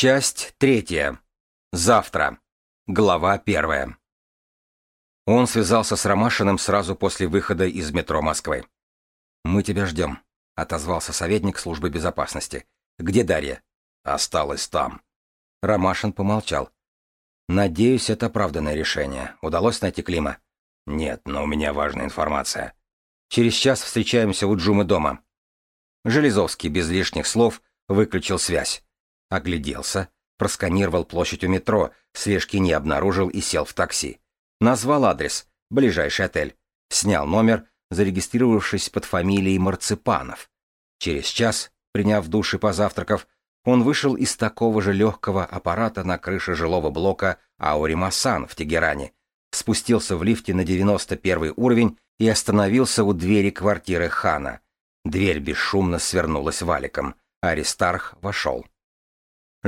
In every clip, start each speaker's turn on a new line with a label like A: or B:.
A: Часть третья. Завтра. Глава первая. Он связался с Ромашиным сразу после выхода из метро Москвы. «Мы тебя ждем», — отозвался советник службы безопасности. «Где Дарья?» «Осталась там». Ромашин помолчал. «Надеюсь, это оправданное решение. Удалось найти Клима?» «Нет, но у меня важная информация. Через час встречаемся у Джумы дома». Железовский без лишних слов выключил связь. Огляделся, просканировал площадь у метро, слежки не обнаружил и сел в такси. Назвал адрес, ближайший отель. Снял номер, зарегистрировавшись под фамилией Марципанов. Через час, приняв душ и позавтракав, он вышел из такого же легкого аппарата на крыше жилого блока Ауримасан в Тегеране, спустился в лифте на 91 уровень и остановился у двери квартиры Хана. Дверь бесшумно свернулась валиком. Аристарх вошел.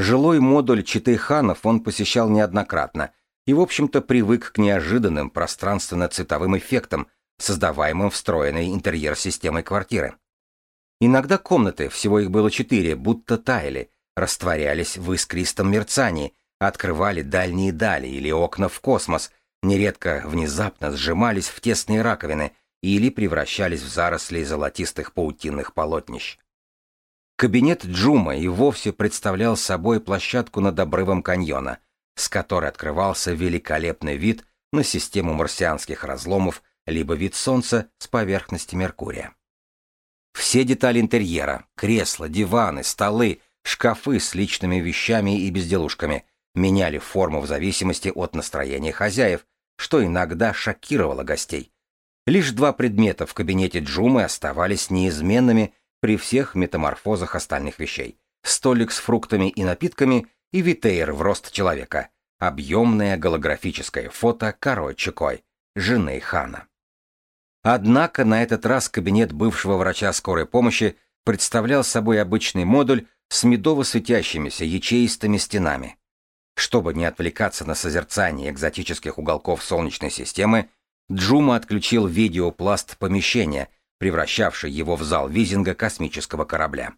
A: Жилой модуль Читы Ханов он посещал неоднократно и, в общем-то, привык к неожиданным пространственно-цветовым эффектам, создаваемым встроенной интерьер-системой квартиры. Иногда комнаты, всего их было четыре, будто таяли, растворялись в искристом мерцании, открывали дальние дали или окна в космос, нередко внезапно сжимались в тесные раковины или превращались в заросли золотистых паутинных полотнищ. Кабинет Джума и вовсе представлял собой площадку над обрывом каньона, с которой открывался великолепный вид на систему марсианских разломов либо вид Солнца с поверхности Меркурия. Все детали интерьера — кресла, диваны, столы, шкафы с личными вещами и безделушками — меняли форму в зависимости от настроения хозяев, что иногда шокировало гостей. Лишь два предмета в кабинете Джумы оставались неизменными при всех метаморфозах остальных вещей. Столик с фруктами и напитками и витейр в рост человека. Объемное голографическое фото Каро Чикой, жены хана. Однако на этот раз кабинет бывшего врача скорой помощи представлял собой обычный модуль с медово светящимися ячеистыми стенами. Чтобы не отвлекаться на созерцание экзотических уголков Солнечной системы, Джума отключил видеопласт помещения — превращавший его в зал визинга космического корабля.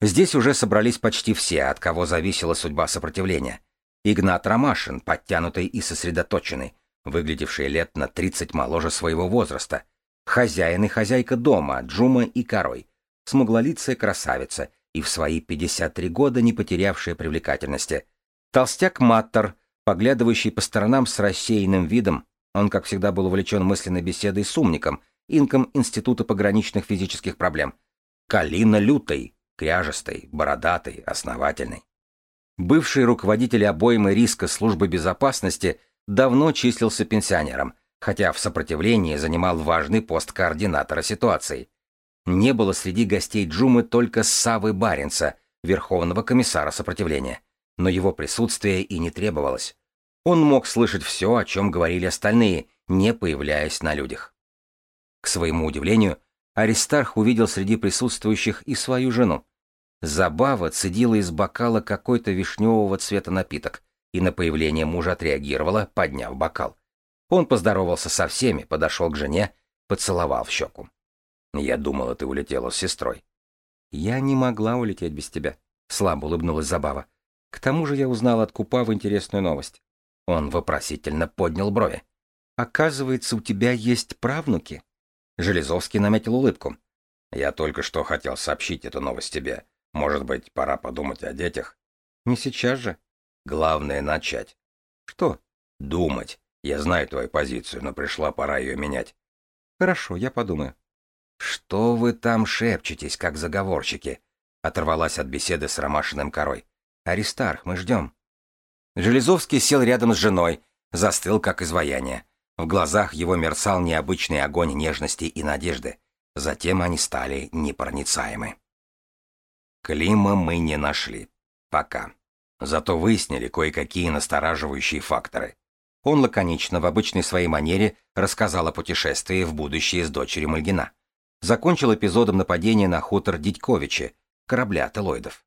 A: Здесь уже собрались почти все, от кого зависела судьба сопротивления. Игнат Ромашин, подтянутый и сосредоточенный, выглядевший лет на 30 моложе своего возраста, хозяин и хозяйка дома, Джума и Корой, смуглолицая красавица и в свои 53 года не потерявшая привлекательности, толстяк Маттер, поглядывающий по сторонам с рассеянным видом, он, как всегда, был увлечен мысленной беседой с умником, инком Института пограничных физических проблем. Калина лютой, кряжестой, бородатой, основательной. Бывший руководитель обоймы риска службы безопасности давно числился пенсионером, хотя в сопротивлении занимал важный пост координатора ситуации. Не было среди гостей Джумы только Савы Баренца, верховного комиссара сопротивления, но его присутствие и не требовалось. Он мог слышать все, о чем говорили остальные, не появляясь на людях. К своему удивлению, Аристарх увидел среди присутствующих и свою жену. Забава цедила из бокала какой-то вишневого цвета напиток и на появление мужа отреагировала, подняв бокал. Он поздоровался со всеми, подошел к жене, поцеловал в щеку. «Я думала, ты улетела с сестрой». «Я не могла улететь без тебя», — слабо улыбнулась Забава. «К тому же я узнала от Купава интересную новость». Он вопросительно поднял брови. «Оказывается, у тебя есть правнуки?» Железовский наметил улыбку. «Я только что хотел сообщить эту новость тебе. Может быть, пора подумать о детях?» «Не сейчас же». «Главное — начать». «Что?» «Думать. Я знаю твою позицию, но пришла пора ее менять».
B: «Хорошо, я подумаю».
A: «Что вы там шепчетесь, как заговорщики?» Оторвалась от беседы с Ромашиным корой. «Аристарх, мы ждем». Железовский сел рядом с женой, застыл, как изваяние. В глазах его мерцал необычный огонь нежности и надежды. Затем они стали непроницаемы. Клима мы не нашли. Пока. Зато выяснили кое-какие настораживающие факторы. Он лаконично, в обычной своей манере, рассказал о путешествии в будущее с дочерью Мальгина. Закончил эпизодом нападения на хутор Дидьковичи, корабля телоидов.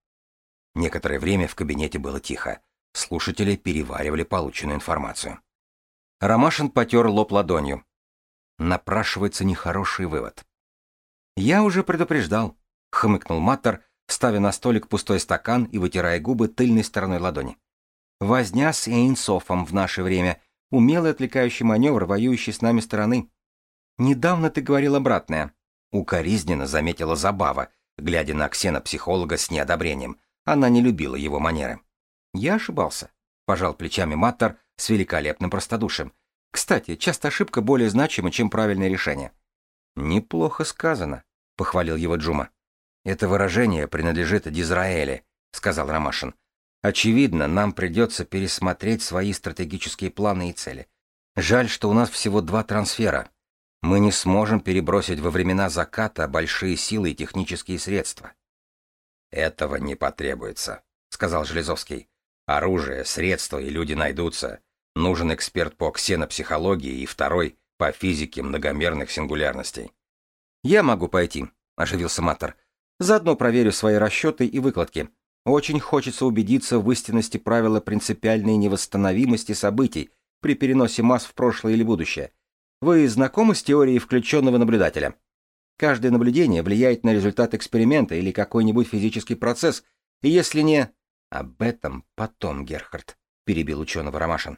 A: Некоторое время в кабинете было тихо. Слушатели переваривали полученную информацию. Ромашин потер лоб ладонью. Напрашивается нехороший вывод. «Я уже предупреждал», — хмыкнул Маттер, ставя на столик пустой стакан и вытирая губы тыльной стороной ладони. Возня с Эйнсофом в наше время — умелый отвлекающий маневр, воюющий с нами стороны. Недавно ты говорил обратное. Укоризненно заметила забава, глядя на ксенопсихолога с неодобрением. Она не любила его манеры. Я ошибался. Пожал плечами Маттер с великолепным простодушием. Кстати, часто ошибка более значима, чем правильное решение. Неплохо сказано, похвалил его Джума. Это выражение принадлежит Дизраэле, сказал Ромашин. Очевидно, нам придется пересмотреть свои стратегические планы и цели. Жаль, что у нас всего два трансфера. Мы не сможем перебросить во времена заката большие силы и технические средства. Этого не потребуется, сказал Железовский. Оружие, средства и люди найдутся. Нужен эксперт по ксенопсихологии и второй по физике многомерных сингулярностей. Я могу пойти, оживился Маттер. Заодно проверю свои расчеты и выкладки. Очень хочется убедиться в истинности правила принципиальной невосстановимости событий при переносе масс в прошлое или будущее. Вы знакомы с теорией включенного наблюдателя? Каждое наблюдение влияет на результат эксперимента или какой-нибудь физический процесс, и если не... Об этом потом, Герхард, перебил ученого Ромашин.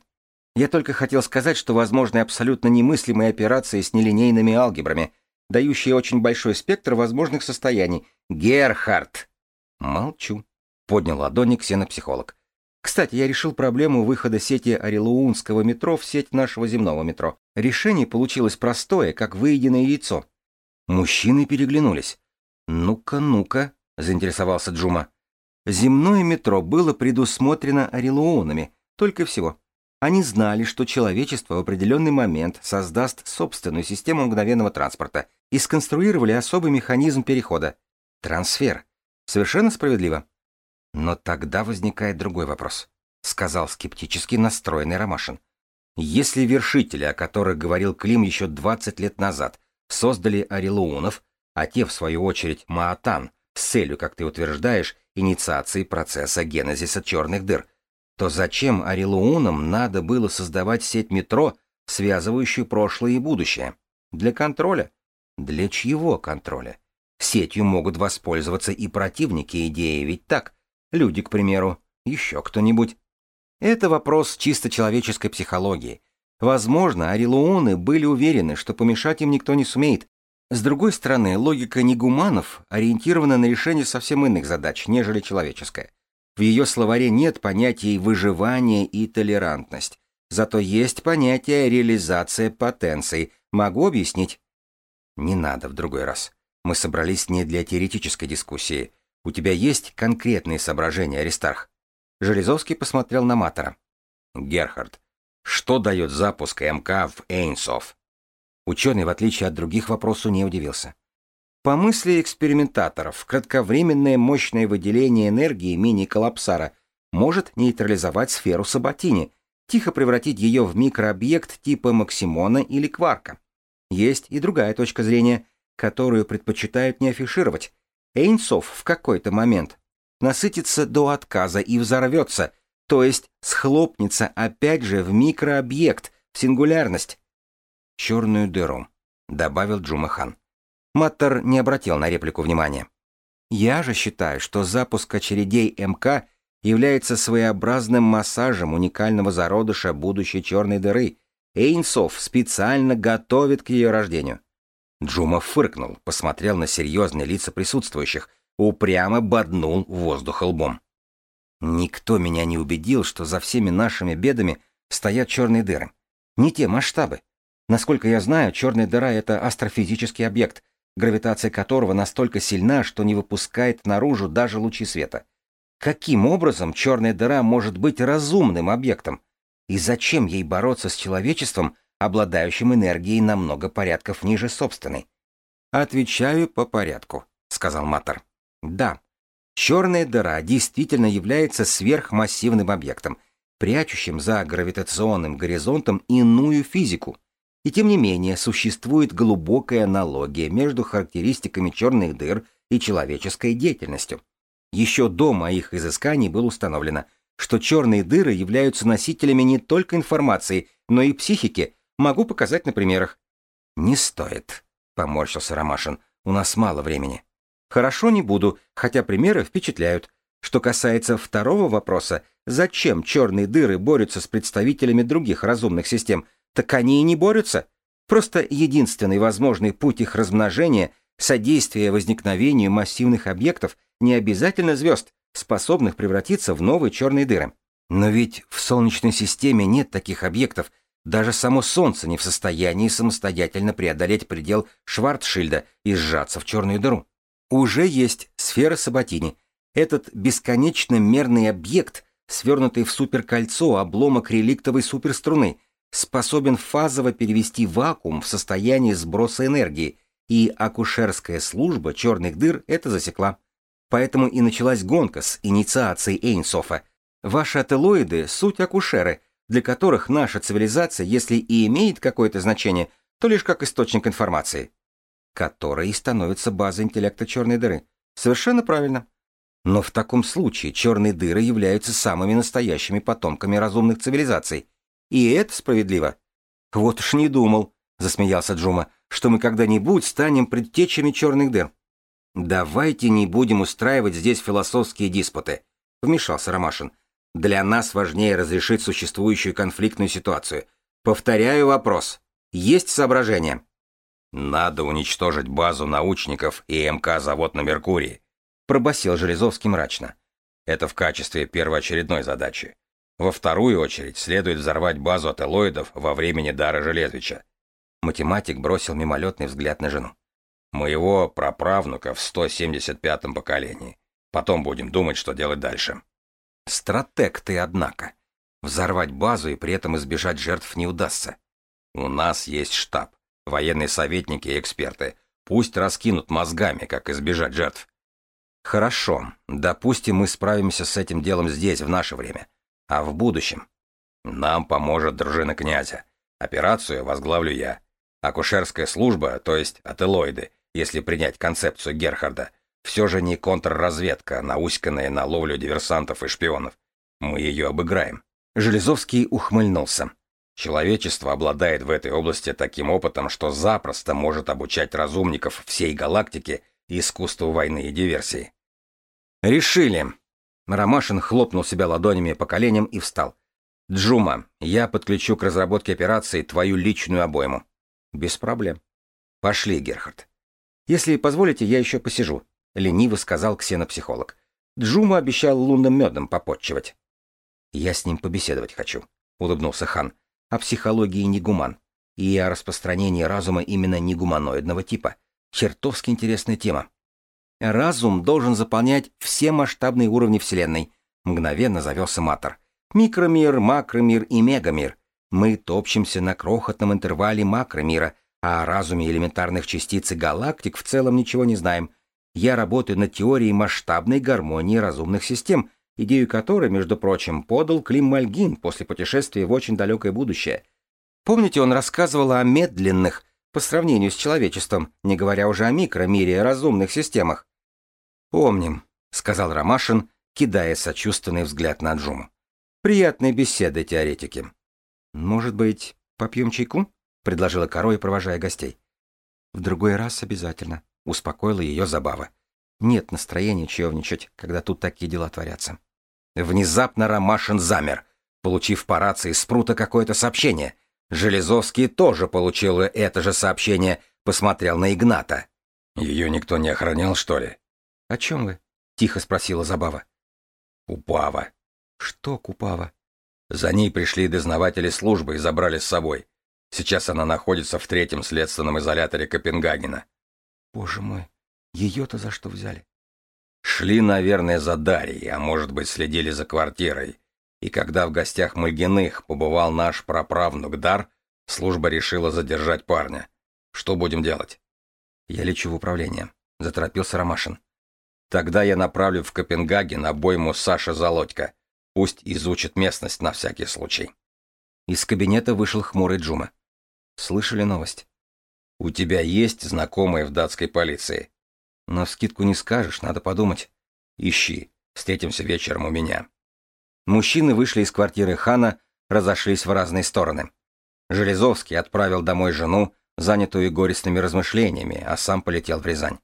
A: Я только хотел сказать, что возможны абсолютно немыслимые операции с нелинейными алгебрами, дающие очень большой спектр возможных состояний. Герхард! Молчу. Поднял ладони ксенопсихолог. Кстати, я решил проблему выхода сети Орелуунского метро в сеть нашего земного метро. Решение получилось простое, как выеденное яйцо. Мужчины переглянулись. «Ну-ка, ну-ка», — заинтересовался Джума. Земное метро было предусмотрено Орелуонами, только всего. Они знали, что человечество в определенный момент создаст собственную систему мгновенного транспорта и сконструировали особый механизм перехода — трансфер. Совершенно справедливо. Но тогда возникает другой вопрос, сказал скептически настроенный Ромашин. Если вершители, о которых говорил Клим еще 20 лет назад, создали орелуунов, а те, в свою очередь, маатан, с целью, как ты утверждаешь, инициации процесса генезиса черных дыр, то зачем орелуунам надо было создавать сеть метро, связывающую прошлое и будущее? Для контроля? Для чьего контроля? Сетью могут воспользоваться и противники идеи, ведь так? Люди, к примеру, еще кто-нибудь. Это вопрос чисто человеческой психологии. Возможно, орелуоны были уверены, что помешать им никто не сумеет. С другой стороны, логика негуманов ориентирована на решение совсем иных задач, нежели человеческая. В ее словаре нет понятий выживание и толерантность. Зато есть понятие реализация потенций. Могу объяснить? Не надо в другой раз. Мы собрались не для теоретической дискуссии. У тебя есть конкретные соображения, Аристарх? Железовский посмотрел на Матера. Герхард, что дает запуск МК в Эйнсов? Ученый, в отличие от других, вопросу не удивился. По мысли экспериментаторов, кратковременное мощное выделение энергии мини-коллапсара может нейтрализовать сферу Сабатини, тихо превратить ее в микрообъект типа Максимона или Кварка. Есть и другая точка зрения, которую предпочитают не афишировать, Эйнсов в какой-то момент насытится до отказа и взорвется, то есть схлопнется опять же в микрообъект, в сингулярность. «Черную дыру», — добавил Джумахан. Маттер не обратил на реплику внимания. «Я же считаю, что запуск очередей МК является своеобразным массажем уникального зародыша будущей черной дыры. Эйнсов специально готовит к ее рождению. Джума фыркнул, посмотрел на серьезные лица присутствующих, упрямо боднул воздух лбом. Никто меня не убедил, что за всеми нашими бедами стоят черные дыры. Не те масштабы. Насколько я знаю, черная дыра — это астрофизический объект, гравитация которого настолько сильна, что не выпускает наружу даже лучи света. Каким образом черная дыра может быть разумным объектом? И зачем ей бороться с человечеством, обладающим энергией на много порядков ниже собственной. «Отвечаю по порядку», — сказал Матер. «Да, черная дыра действительно является сверхмассивным объектом, прячущим за гравитационным горизонтом иную физику. И тем не менее существует глубокая аналогия между характеристиками черных дыр и человеческой деятельностью. Еще до моих изысканий было установлено, что черные дыры являются носителями не только информации, но и психики, Могу показать на примерах. Не стоит, поморщился Ромашин. У нас мало времени. Хорошо не буду, хотя примеры впечатляют. Что касается второго вопроса, зачем черные дыры борются с представителями других разумных систем, так они и не борются. Просто единственный возможный путь их размножения – содействие возникновению массивных объектов, не обязательно звезд, способных превратиться в новые черные дыры. Но ведь в Солнечной системе нет таких объектов, даже само Солнце не в состоянии самостоятельно преодолеть предел Шварцшильда и сжаться в черную дыру. Уже есть сфера Саботини. Этот бесконечно мерный объект, свернутый в суперкольцо обломок реликтовой суперструны, способен фазово перевести вакуум в состояние сброса энергии, и акушерская служба черных дыр это засекла. Поэтому и началась гонка с инициацией Эйнсофа. Ваши ателоиды — суть акушеры, для которых наша цивилизация, если и имеет какое-то значение, то лишь как источник информации которая и становится базой интеллекта черной дыры. Совершенно правильно. Но в таком случае черные дыры являются самыми настоящими потомками разумных цивилизаций. И это справедливо. Вот уж не думал, засмеялся Джума, что мы когда-нибудь станем предтечами черных дыр. Давайте не будем устраивать здесь философские диспуты, вмешался Ромашин. Для нас важнее разрешить существующую конфликтную ситуацию. Повторяю вопрос. Есть соображения?
B: «Надо уничтожить базу научников и МК «Завод на Меркурии», — пробасил Железовский мрачно. «Это в качестве первоочередной задачи. Во вторую очередь следует взорвать базу ателоидов во времени Дара Железвича».
A: Математик бросил мимолетный взгляд на жену.
B: «Моего праправнука в 175-м поколении. Потом будем думать, что делать дальше».
A: «Стратег ты, однако. Взорвать базу и при этом избежать жертв не удастся».
B: «У нас есть штаб военные советники и эксперты. Пусть раскинут мозгами, как избежать жертв.
A: Хорошо, допустим, мы справимся с этим делом здесь, в наше время. А в будущем?
B: Нам поможет дружина князя. Операцию возглавлю я. Акушерская служба, то есть ателоиды, если принять концепцию Герхарда, все же не контрразведка, науськанная на ловлю диверсантов и шпионов. Мы ее обыграем.
A: Железовский ухмыльнулся.
B: Человечество обладает в этой области таким опытом, что запросто может обучать разумников всей галактики искусству войны и диверсии.
A: «Решили!» Ромашин хлопнул себя ладонями по коленям и встал. «Джума, я подключу к разработке операции твою личную обойму». «Без проблем». «Пошли, Герхард». «Если позволите, я еще посижу», — лениво сказал ксенопсихолог. Джума обещал лунным медом попотчевать. «Я с ним побеседовать хочу», — улыбнулся хан о психологии негуман и о распространении разума именно негуманоидного типа. Чертовски интересная тема. Разум должен заполнять все масштабные уровни Вселенной. Мгновенно завелся Матер. Микромир, макромир и мегамир. Мы топчемся на крохотном интервале макромира, а о разуме элементарных частиц и галактик в целом ничего не знаем. Я работаю над теорией масштабной гармонии разумных систем — идею которой, между прочим, подал Клим Мальгин после путешествия в очень далекое будущее. Помните, он рассказывал о медленных, по сравнению с человечеством, не говоря уже о микромире, разумных системах? «Помним», — сказал Ромашин, кидая сочувственный взгляд на Джуму. «Приятные беседы, теоретики». «Может быть, попьем чайку?» — предложила Корой, провожая гостей. «В другой раз обязательно», — успокоила ее забава. «Нет настроения чаевничать, когда тут такие дела творятся». Внезапно Ромашин замер, получив по рации Спрута какое-то сообщение. Железовский тоже получил это же сообщение, посмотрел на Игната.
B: «Ее никто не охранял, что ли?»
A: «О чем вы?» — тихо спросила Забава.
B: «Купава».
A: «Что Купава?»
B: За ней пришли дознаватели службы и забрали с собой. Сейчас она находится в третьем следственном изоляторе Копенгагена.
A: «Боже мой, ее-то за что взяли?»
B: Шли, наверное, за Дарьей, а может быть, следили за квартирой. И когда в гостях Мальгиных побывал наш праправнук Дар, служба решила задержать парня. Что будем делать?
A: Я лечу в управление, заторопился Ромашин.
B: Тогда я направлю в Копенгаген обойму Саша Залодько. Пусть изучит местность на всякий случай.
A: Из кабинета вышел хмурый Джума. Слышали новость?
B: У тебя есть знакомые в датской полиции?
A: Но скидку не скажешь, надо подумать.
B: Ищи. Встретимся вечером у меня.
A: Мужчины вышли из квартиры хана, разошлись в разные стороны. Железовский отправил домой жену, занятую горестными размышлениями, а сам полетел в Рязань.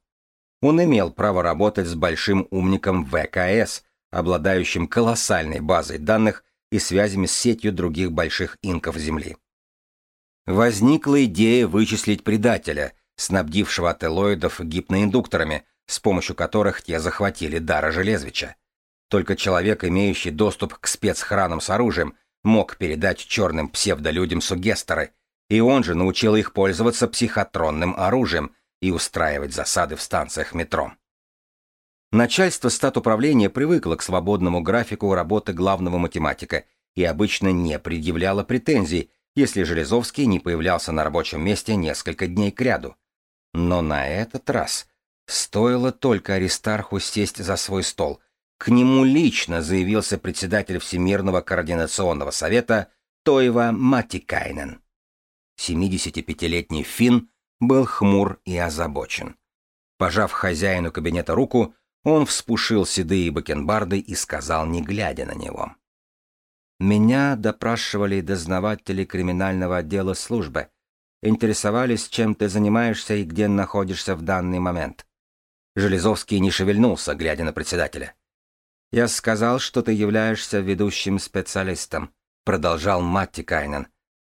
A: Он имел право работать с большим умником ВКС, обладающим колоссальной базой данных и связями с сетью других больших инков Земли. Возникла идея вычислить предателя, снабдившего ателоидов гипноиндукторами, с помощью которых те захватили Дара Железвича. Только человек, имеющий доступ к спецхранам с оружием, мог передать черным псевдолюдям сугестеры, и он же научил их пользоваться психотронным оружием и устраивать засады в станциях метро. Начальство статуправления привыкло к свободному графику работы главного математика и обычно не предъявляло претензий, если Железовский не появлялся на рабочем месте несколько дней кряду. Но на этот раз стоило только Аристарху сесть за свой стол. К нему лично заявился председатель Всемирного координационного совета Тоева Матикайнен. 75-летний Финн был хмур и озабочен. Пожав хозяину кабинета руку, он вспушил седые бакенбарды и сказал, не глядя на него. «Меня допрашивали дознаватели криминального отдела службы. Интересовались, чем ты занимаешься и где находишься в данный момент». Железовский не шевельнулся, глядя на председателя. «Я сказал, что ты являешься ведущим специалистом», — продолжал Матти Кайнен.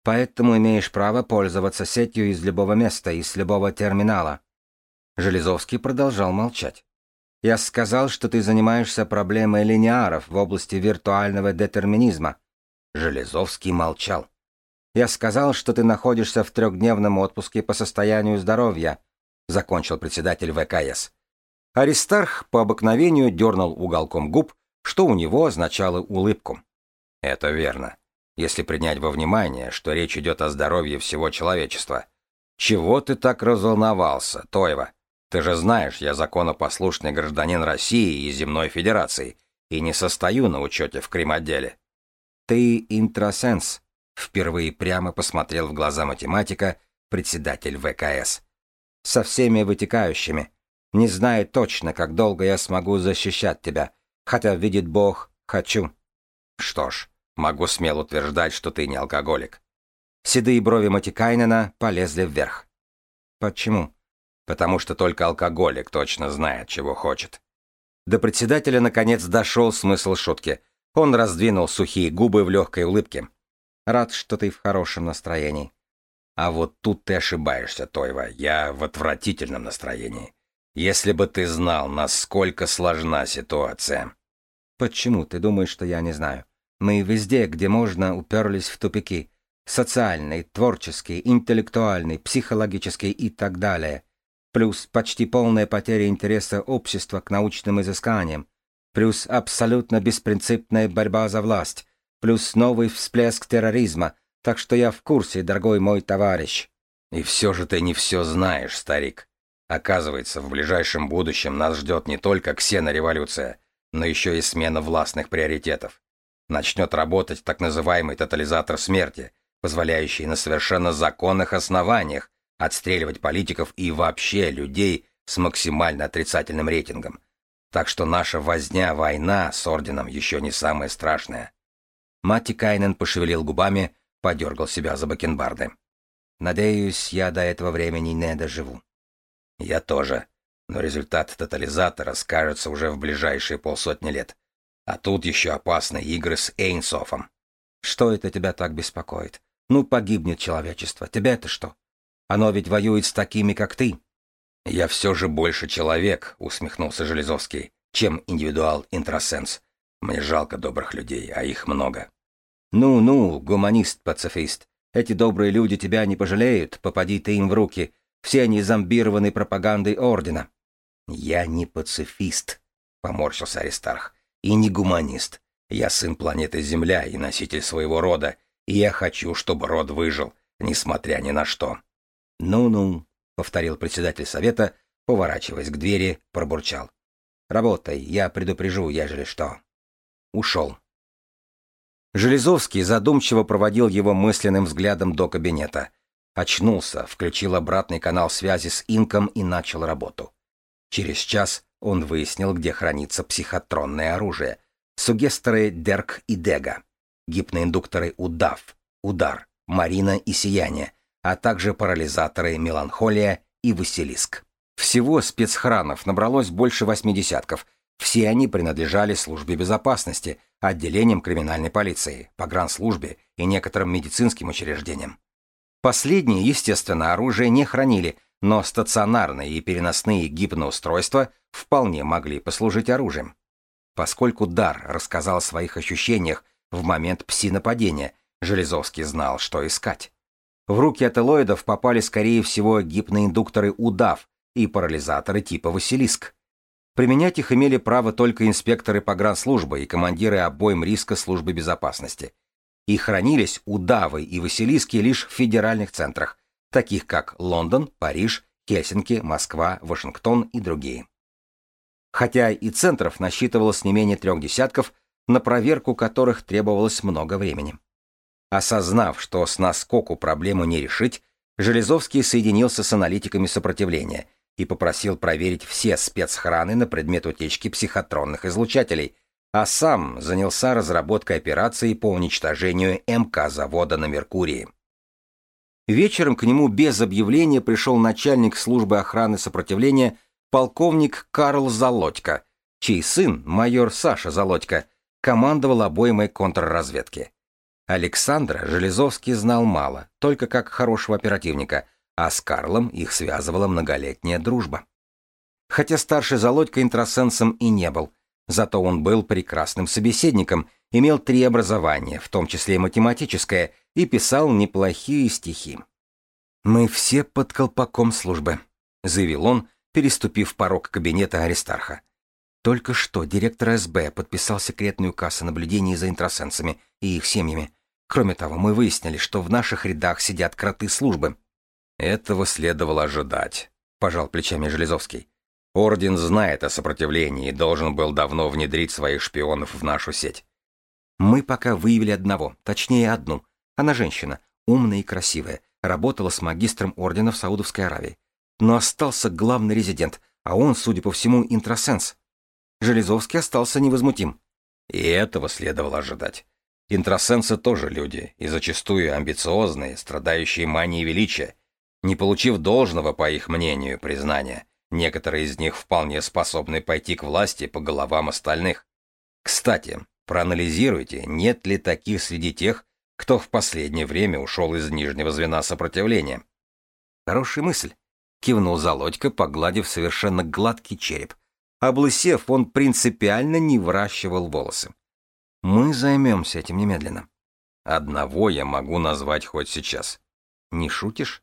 A: «Поэтому имеешь право пользоваться сетью из любого места, из любого терминала». Железовский продолжал молчать. Я сказал, что ты занимаешься проблемой линеаров в области виртуального детерминизма. Железовский молчал. Я сказал, что ты находишься в трехдневном отпуске по состоянию здоровья, закончил председатель ВКС. Аристарх по обыкновению дернул уголком губ, что у него означало улыбку. Это верно, если принять во внимание, что речь идет о здоровье всего человечества. Чего ты так разволновался, Тойва? Ты же знаешь, я законопослушный гражданин России и Земной Федерации и не состою на учете в Крим-отделе. Ты интросенс, впервые прямо посмотрел в глаза математика председатель ВКС. Со всеми вытекающими. Не знаю точно, как долго я смогу защищать тебя, хотя, видит Бог, хочу. Что ж, могу смело утверждать, что ты не алкоголик. Седые брови Матикайнена полезли вверх. Почему? потому что только алкоголик точно знает, чего хочет. До председателя наконец дошел смысл шутки. Он раздвинул сухие губы в легкой улыбке. «Рад, что ты в хорошем настроении». «А вот тут ты ошибаешься, Тойва. Я в отвратительном настроении. Если бы ты знал, насколько сложна ситуация». «Почему ты думаешь, что я не знаю? Мы везде, где можно, уперлись в тупики. Социальный, творческий, интеллектуальный, психологический и так далее плюс почти полная потеря интереса общества к научным изысканиям, плюс абсолютно беспринципная борьба за власть, плюс новый всплеск терроризма, так что я в курсе, дорогой мой товарищ. И все же ты не все знаешь, старик. Оказывается, в ближайшем будущем нас ждет не только ксенореволюция, но еще и смена властных приоритетов. Начнет работать так называемый тотализатор смерти, позволяющий на совершенно законных основаниях отстреливать политиков и вообще людей с максимально отрицательным рейтингом. Так что наша возня-война с орденом еще не самая страшная. Матти Кайнен пошевелил губами, подергал себя за бакенбарды. Надеюсь, я до этого времени не доживу. Я тоже. Но результат тотализатора скажется уже в ближайшие полсотни лет. А тут еще опасны игры с Эйнсофом. Что это тебя так беспокоит? Ну, погибнет человечество. Тебя это что? Оно ведь воюет с такими, как ты. Я все же больше человек, усмехнулся Железовский, чем индивидуал-интросенс. Мне жалко добрых людей, а их много. Ну-ну, гуманист-пацифист, эти добрые люди тебя не пожалеют, попади ты им в руки. Все они зомбированы пропагандой Ордена. Я не пацифист, поморщился Аристарх, и не гуманист. Я сын планеты Земля и носитель своего рода, и я хочу, чтобы род выжил, несмотря ни на что. «Ну-ну», — повторил председатель совета, поворачиваясь к двери, пробурчал. «Работай, я предупрежу, ежели что». Ушел. Железовский задумчиво проводил его мысленным взглядом до кабинета. Очнулся, включил обратный канал связи с Инком и начал работу. Через час он выяснил, где хранится психотронное оружие. Сугесторы Дерк и Дега, гипноиндукторы Удав, Удар, Марина и Сияние, а также парализаторы Меланхолия и Василиск. Всего спецхранов набралось больше восьми десятков. Все они принадлежали службе безопасности, отделениям криминальной полиции, погранслужбе и некоторым медицинским учреждениям. Последние, естественно, оружие не хранили, но стационарные и переносные гипноустройства вполне могли послужить оружием. Поскольку Дар рассказал о своих ощущениях в момент пси-нападения, Железовский знал, что искать. В руки ателоидов попали, скорее всего, гипноиндукторы удав и парализаторы типа Василиск. Применять их имели право только инспекторы погранслужбы и командиры обоим риска службы безопасности. И хранились удавы и Василиски лишь в федеральных центрах, таких как Лондон, Париж, Хельсинки, Москва, Вашингтон и другие. Хотя и центров насчитывалось не менее трех десятков, на проверку которых требовалось много времени. Осознав, что с наскоку проблему не решить, Железовский соединился с аналитиками сопротивления и попросил проверить все спецхраны на предмет утечки психотронных излучателей, а сам занялся разработкой операции по уничтожению МК завода на Меркурии. Вечером к нему без объявления пришел начальник службы охраны сопротивления полковник Карл Залодько, чей сын, майор Саша Залодько, командовал обоймой контрразведки. Александра Железовский знал мало, только как хорошего оперативника, а с Карлом их связывала многолетняя дружба. Хотя старший Залодько интросенсом и не был, зато он был прекрасным собеседником, имел три образования, в том числе математическое, и писал неплохие стихи. «Мы все под колпаком службы», — заявил он, переступив порог кабинета Аристарха. Только что директор СБ подписал секретный указ о наблюдении за интросенсами и их семьями. Кроме того, мы выяснили, что в наших рядах сидят кроты службы.
B: Этого следовало ожидать, пожал плечами Железовский. Орден знает о сопротивлении и должен был давно внедрить своих шпионов в нашу сеть.
A: Мы пока выявили одного, точнее одну. Она женщина, умная и красивая, работала с магистром ордена в Саудовской Аравии. Но остался главный резидент, а он, судя по всему, интросенс. Железовский остался невозмутим.
B: И этого следовало ожидать. Интросенсы тоже люди, и зачастую амбициозные, страдающие манией величия. Не получив должного, по их мнению, признания, некоторые из них вполне способны пойти к власти по головам остальных. Кстати, проанализируйте, нет ли таких среди тех, кто в последнее время ушел из нижнего звена сопротивления.
A: Хорошая мысль, кивнул Залодько, погладив совершенно гладкий череп. Облысев, он принципиально не выращивал волосы. Мы займемся этим немедленно.
B: Одного я могу назвать хоть сейчас.
A: Не шутишь?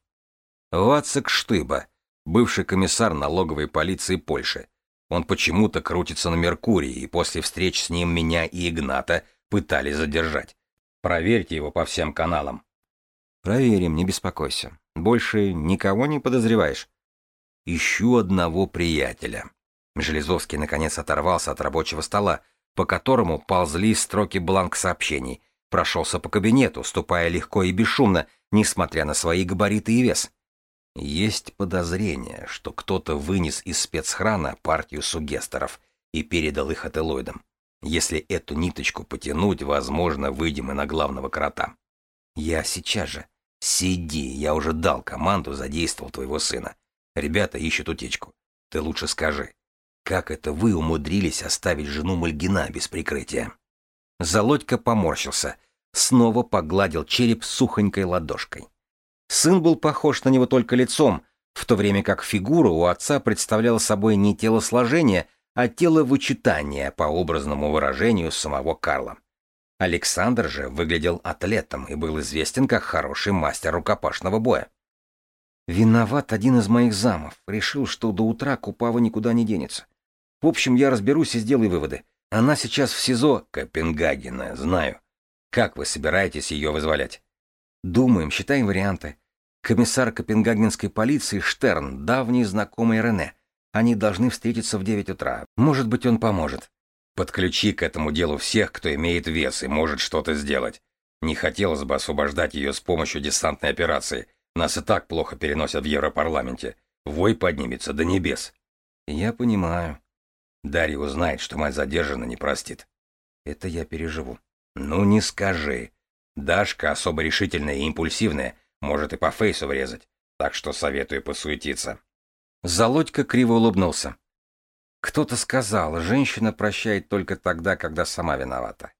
B: Вацак Штыба, бывший комиссар налоговой полиции Польши. Он почему-то крутится на Меркурии, и после встреч с ним меня и Игната пытались задержать. Проверьте его по всем каналам.
A: Проверим, не беспокойся. Больше никого не подозреваешь?
B: Ищу одного приятеля. Железовский наконец оторвался от рабочего стола, по которому ползли строки бланк сообщений, прошелся по кабинету, ступая легко и бесшумно, несмотря на свои габариты и вес. Есть подозрение, что кто-то вынес из спецхрана партию сугестеров и передал их ателоидам. Если эту ниточку потянуть, возможно, выйдем и на главного крота. Я сейчас же. Сиди, я уже дал команду, задействовал твоего сына. Ребята ищут утечку. Ты лучше скажи, как это вы умудрились оставить жену Мальгина без прикрытия?
A: Залодька поморщился, снова погладил череп сухонькой ладошкой. Сын был похож на него только лицом, в то время как фигура у отца представляла собой не телосложение, а теловычитание по образному выражению самого Карла. Александр же выглядел атлетом и был известен как хороший мастер рукопашного боя. Виноват один из моих замов. Решил, что до утра Купава никуда не денется. В общем, я разберусь и сделаю выводы. Она сейчас в СИЗО
B: Копенгагена, знаю. Как вы собираетесь ее вызволять?
A: Думаем, считаем варианты. Комиссар Копенгагенской полиции Штерн, давний знакомый Рене. Они должны встретиться в 9 утра. Может быть, он поможет.
B: Подключи к этому делу всех, кто имеет вес и может что-то сделать. Не хотелось бы освобождать ее с помощью десантной операции. Нас и так плохо переносят в Европарламенте. Вой поднимется до небес.
A: Я понимаю.
B: Дарья узнает, что мать задержана, не простит.
A: Это я переживу.
B: Ну не скажи. Дашка особо решительная и импульсивная, может и по фейсу врезать, так что советую посуетиться.
A: Залодька криво улыбнулся. Кто-то сказал, женщина прощает только тогда, когда сама виновата.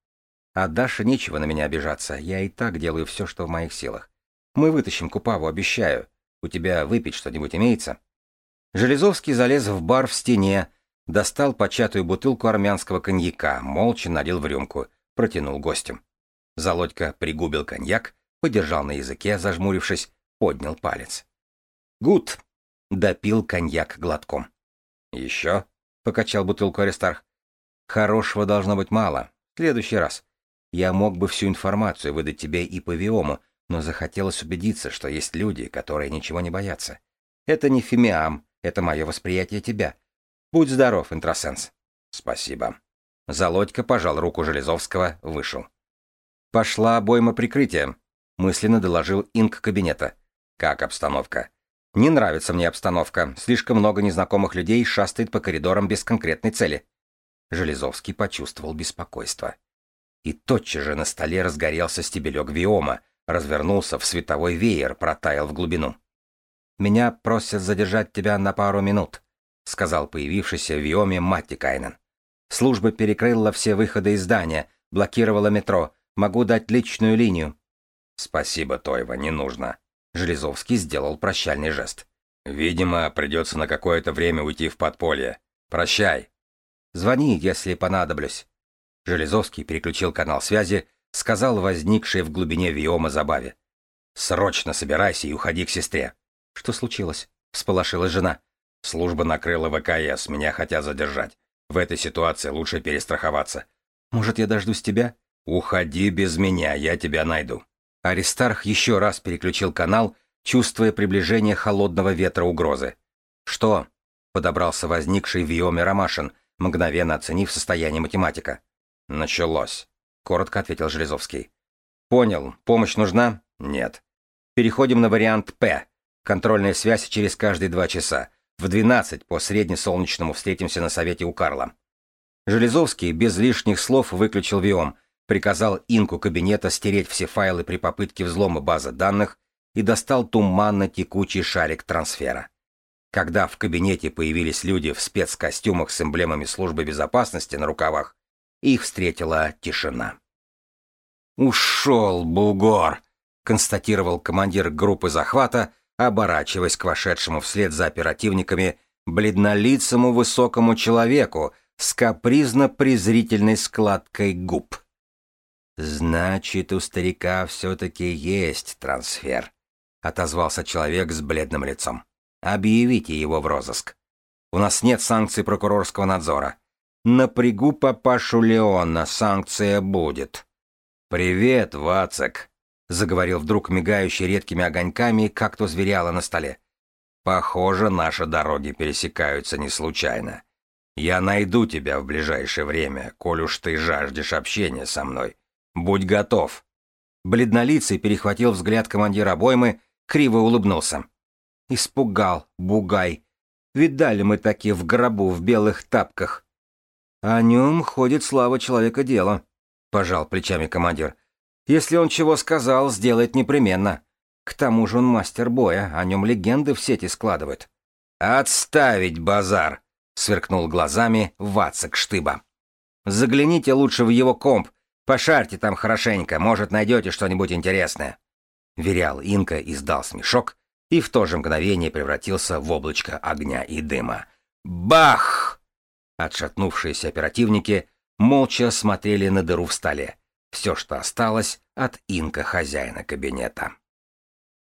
A: А Даша нечего на меня обижаться, я и так делаю все, что в моих силах. Мы вытащим Купаву, обещаю. У тебя выпить что-нибудь имеется? Железовский залез в бар в стене, достал початую бутылку армянского коньяка, молча налил в рюмку, протянул гостям. Залодька пригубил коньяк, подержал на языке, зажмурившись, поднял палец. «Гуд!» — допил коньяк глотком. «Еще?» — покачал бутылку Аристарх. «Хорошего должно быть мало. В следующий раз. Я мог бы всю информацию выдать тебе и по Виому, но захотелось убедиться, что есть люди, которые ничего не боятся. Это не фимиам, это мое восприятие тебя. Будь здоров, интросенс». «Спасибо». Залодька пожал руку Железовского, вышел. «Пошла обойма прикрытия», — мысленно доложил инк кабинета. «Как обстановка?» Не нравится мне обстановка. Слишком много незнакомых людей шастает по коридорам без конкретной цели. Железовский почувствовал беспокойство. И тотчас же на столе разгорелся стебелек виома, развернулся в световой веер, протаял в глубину. «Меня просят задержать тебя на пару минут», — сказал появившийся в виоме Матти Кайнен. «Служба перекрыла все выходы из здания, блокировала метро. Могу дать личную линию». «Спасибо, Тойва, не нужно», Железовский сделал прощальный жест. «Видимо, придется на какое-то время уйти в подполье. Прощай!» «Звони, если понадоблюсь». Железовский переключил канал связи, сказал возникшей в глубине Виома забаве. «Срочно собирайся и уходи к сестре». «Что случилось?» — всполошилась жена. «Служба накрыла ВКС, меня хотят задержать. В этой ситуации лучше перестраховаться». «Может, я дождусь тебя?» «Уходи без меня, я тебя найду». Аристарх еще раз переключил канал, чувствуя приближение холодного ветра угрозы. «Что?» — подобрался возникший в Виоме Ромашин, мгновенно оценив состояние математика. «Началось», — коротко ответил Железовский. «Понял. Помощь нужна?» «Нет». «Переходим на вариант «П». Контрольная связь через каждые два часа. В 12 по среднесолнечному встретимся на совете у Карла». Железовский без лишних слов выключил Виом, приказал инку кабинета стереть все файлы при попытке взлома базы данных и достал туманно-текучий шарик трансфера. Когда в кабинете появились люди в спецкостюмах с эмблемами службы безопасности на рукавах, их встретила тишина. «Ушел, бугор!» — констатировал командир группы захвата, оборачиваясь к вошедшему вслед за оперативниками бледнолицому высокому человеку с капризно-презрительной складкой губ. «Значит, у старика все-таки есть трансфер», — отозвался человек с бледным лицом. «Объявите его в розыск. У нас нет санкций прокурорского надзора. Напрягу папашу Леона, санкция будет». «Привет, Вацак», — заговорил вдруг мигающий редкими огоньками, как то зверяло на столе. «Похоже, наши дороги пересекаются не случайно. Я найду тебя в ближайшее время, коль уж ты жаждешь общения со мной». «Будь готов!» Бледнолицый перехватил взгляд командира обоймы, криво улыбнулся. «Испугал, бугай. Видали мы такие в гробу в белых тапках». «О нем ходит слава человека дела», — пожал плечами командир. «Если он чего сказал, сделает непременно. К тому же он мастер боя, о нем легенды в сети складывают». «Отставить базар!» — сверкнул глазами Вацак Штыба. «Загляните лучше в его комп, Пошарьте там хорошенько, может, найдете что-нибудь интересное». Верял Инка издал смешок и в то же мгновение превратился в облачко огня и дыма. «Бах!» Отшатнувшиеся оперативники молча смотрели на дыру в столе. Все, что осталось от Инка хозяина кабинета.